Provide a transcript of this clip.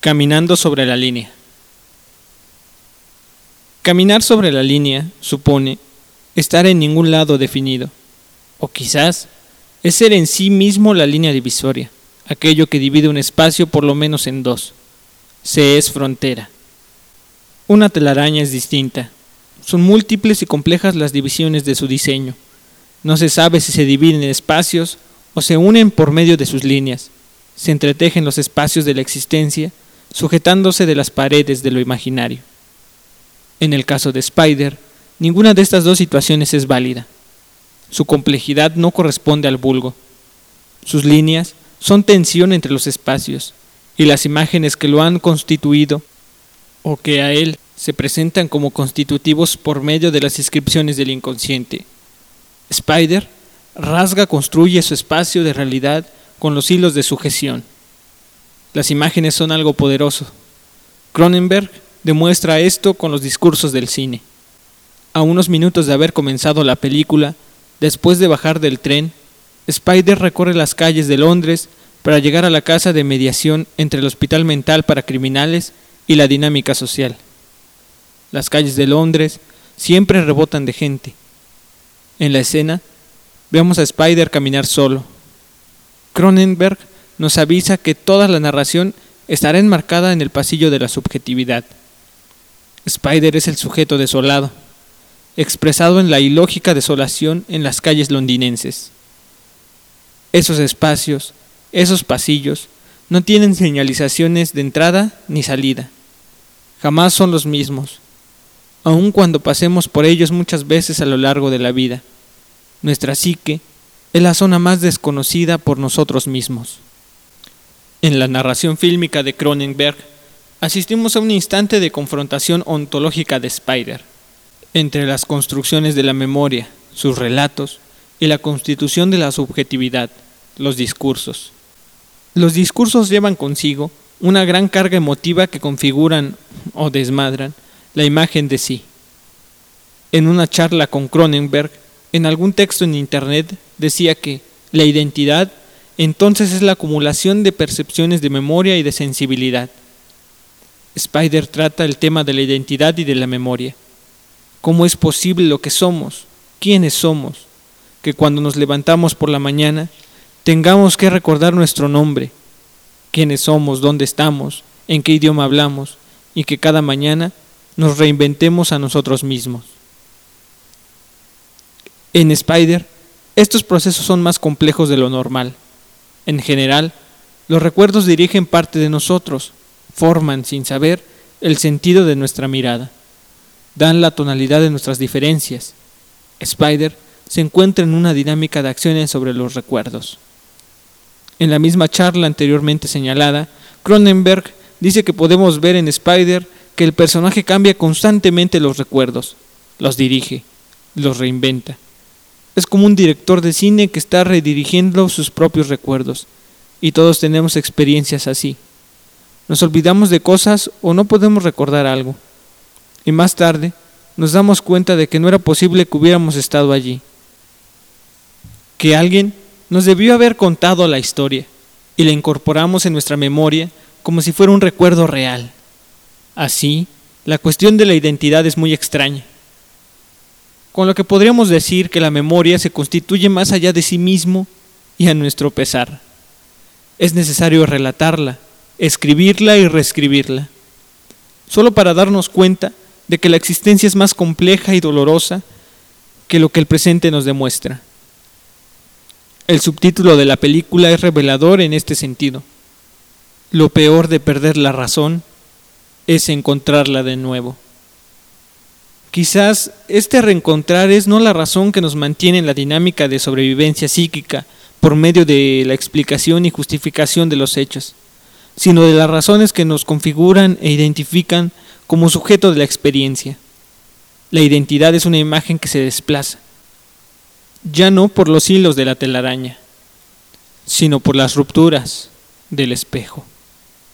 Caminando sobre la línea. Caminar sobre la línea supone estar en ningún lado definido, o quizás es ser en sí mismo la línea divisoria, aquello que divide un espacio por lo menos en dos. Se es frontera. Una telaraña es distinta. Son múltiples y complejas las divisiones de su diseño. No se sabe si se dividen en espacios o se unen por medio de sus líneas. Se entretejen los espacios de la existencia sujetándose de las paredes de lo imaginario. En el caso de Spider, ninguna de estas dos situaciones es válida. Su complejidad no corresponde al vulgo. Sus líneas son tensión entre los espacios, y las imágenes que lo han constituido, o que a él se presentan como constitutivos por medio de las inscripciones del inconsciente. Spider rasga, construye su espacio de realidad con los hilos de sujeción. Las imágenes son algo poderoso. Cronenberg demuestra esto con los discursos del cine. A unos minutos de haber comenzado la película, después de bajar del tren, Spider recorre las calles de Londres para llegar a la casa de mediación entre el Hospital Mental para Criminales y la dinámica social. Las calles de Londres siempre rebotan de gente. En la escena, vemos a Spider caminar solo. Cronenberg nos avisa que toda la narración estará enmarcada en el pasillo de la subjetividad. Spider es el sujeto desolado, expresado en la ilógica desolación en las calles londinenses. Esos espacios, esos pasillos, no tienen señalizaciones de entrada ni salida. Jamás son los mismos, aun cuando pasemos por ellos muchas veces a lo largo de la vida. Nuestra psique es la zona más desconocida por nosotros mismos. En la narración fílmica de Cronenberg, asistimos a un instante de confrontación ontológica de Spider, entre las construcciones de la memoria, sus relatos y la constitución de la subjetividad, los discursos. Los discursos llevan consigo una gran carga emotiva que configuran o desmadran la imagen de sí. En una charla con Cronenberg, en algún texto en Internet decía que la identidad entonces es la acumulación de percepciones de memoria y de sensibilidad. Spider trata el tema de la identidad y de la memoria. ¿Cómo es posible lo que somos? ¿Quiénes somos? Que cuando nos levantamos por la mañana tengamos que recordar nuestro nombre, quiénes somos, dónde estamos, en qué idioma hablamos, y que cada mañana nos reinventemos a nosotros mismos. En Spider, estos procesos son más complejos de lo normal. En general, los recuerdos dirigen parte de nosotros, forman, sin saber, el sentido de nuestra mirada, dan la tonalidad de nuestras diferencias. Spider se encuentra en una dinámica de acciones sobre los recuerdos. En la misma charla anteriormente señalada, Cronenberg dice que podemos ver en Spider que el personaje cambia constantemente los recuerdos, los dirige, los reinventa. Es como un director de cine que está redirigiendo sus propios recuerdos. Y todos tenemos experiencias así. Nos olvidamos de cosas o no podemos recordar algo. Y más tarde nos damos cuenta de que no era posible que hubiéramos estado allí. Que alguien nos debió haber contado la historia y la incorporamos en nuestra memoria como si fuera un recuerdo real. Así, la cuestión de la identidad es muy extraña con lo que podríamos decir que la memoria se constituye más allá de sí mismo y a nuestro pesar. Es necesario relatarla, escribirla y reescribirla, solo para darnos cuenta de que la existencia es más compleja y dolorosa que lo que el presente nos demuestra. El subtítulo de la película es revelador en este sentido. Lo peor de perder la razón es encontrarla de nuevo. Quizás este reencontrar es no la razón que nos mantiene en la dinámica de sobrevivencia psíquica por medio de la explicación y justificación de los hechos, sino de las razones que nos configuran e identifican como sujeto de la experiencia. La identidad es una imagen que se desplaza, ya no por los hilos de la telaraña, sino por las rupturas del espejo.